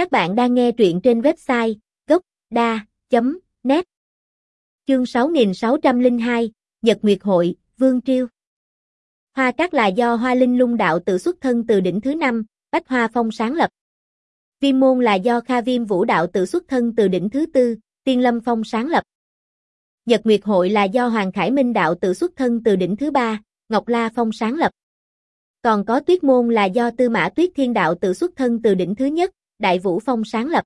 Các bạn đang nghe truyện trên website gocda.net Chương 6602, Nhật Nguyệt Hội, Vương Triêu Hoa Cát là do Hoa Linh Lung Đạo tự xuất thân từ đỉnh thứ 5, Bách Hoa Phong sáng lập. Viêm môn là do Kha Viêm Vũ Đạo tự xuất thân từ đỉnh thứ tư, Tiên Lâm Phong sáng lập. Nhật Nguyệt Hội là do Hoàng Khải Minh Đạo tự xuất thân từ đỉnh thứ ba, Ngọc La Phong sáng lập. Còn có Tuyết Môn là do Tư Mã Tuyết Thiên Đạo tự xuất thân từ đỉnh thứ nhất, Đại Vũ Phong sáng lập.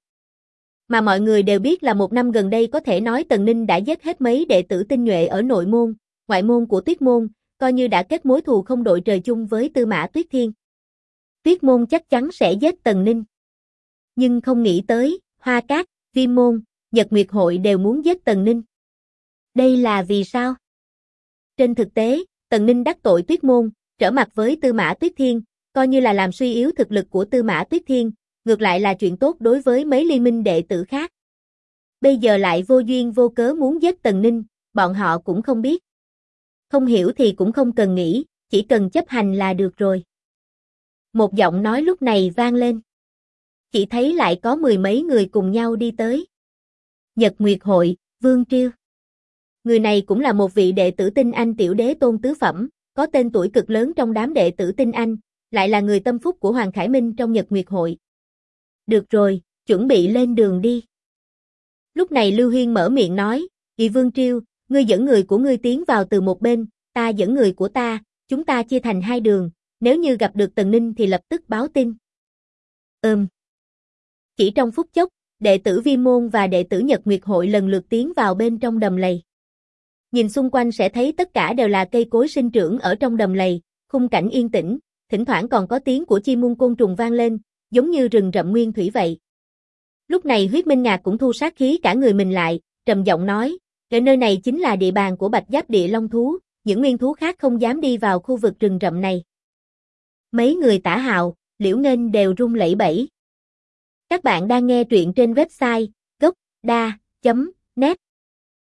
Mà mọi người đều biết là một năm gần đây có thể nói Tần Ninh đã giết hết mấy đệ tử tinh nhuệ ở nội môn, ngoại môn của Tuyết Môn, coi như đã kết mối thù không đội trời chung với Tư Mã Tuyết Thiên. Tuyết Môn chắc chắn sẽ giết Tần Ninh. Nhưng không nghĩ tới, Hoa Cát, Viêm Môn, Nhật Nguyệt Hội đều muốn giết Tần Ninh. Đây là vì sao? Trên thực tế, Tần Ninh đắc tội Tuyết Môn, trở mặt với Tư Mã Tuyết Thiên, coi như là làm suy yếu thực lực của Tư Mã Tuyết Thiên, ngược lại là chuyện tốt đối với mấy liên minh đệ tử khác. Bây giờ lại vô duyên vô cớ muốn giết Tần Ninh, bọn họ cũng không biết. Không hiểu thì cũng không cần nghĩ, chỉ cần chấp hành là được rồi. Một giọng nói lúc này vang lên. Chỉ thấy lại có mười mấy người cùng nhau đi tới. Nhật Nguyệt Hội, Vương Triêu. Người này cũng là một vị đệ tử tinh anh tiểu đế tôn tứ phẩm, có tên tuổi cực lớn trong đám đệ tử tinh anh, lại là người tâm phúc của Hoàng Khải Minh trong Nhật Nguyệt Hội. Được rồi, chuẩn bị lên đường đi. Lúc này Lưu Huyên mở miệng nói, Kỳ Vương Triêu, ngươi dẫn người của ngươi tiến vào từ một bên, ta dẫn người của ta, chúng ta chia thành hai đường, nếu như gặp được Tần Ninh thì lập tức báo tin. Ừm. Chỉ trong phút chốc, đệ tử Vi Môn và đệ tử Nhật Nguyệt Hội lần lượt tiến vào bên trong đầm lầy. Nhìn xung quanh sẽ thấy tất cả đều là cây cối sinh trưởng ở trong đầm lầy, khung cảnh yên tĩnh, thỉnh thoảng còn có tiếng của chim muôn côn trùng vang lên, giống như rừng rậm nguyên thủy vậy. Lúc này huyết minh ngạc cũng thu sát khí cả người mình lại, trầm giọng nói, ở nơi này chính là địa bàn của bạch giáp địa long thú, những nguyên thú khác không dám đi vào khu vực rừng rậm này. Mấy người tả hào, liễu nên đều run lẩy bẩy. Các bạn đang nghe truyện trên website gocda.net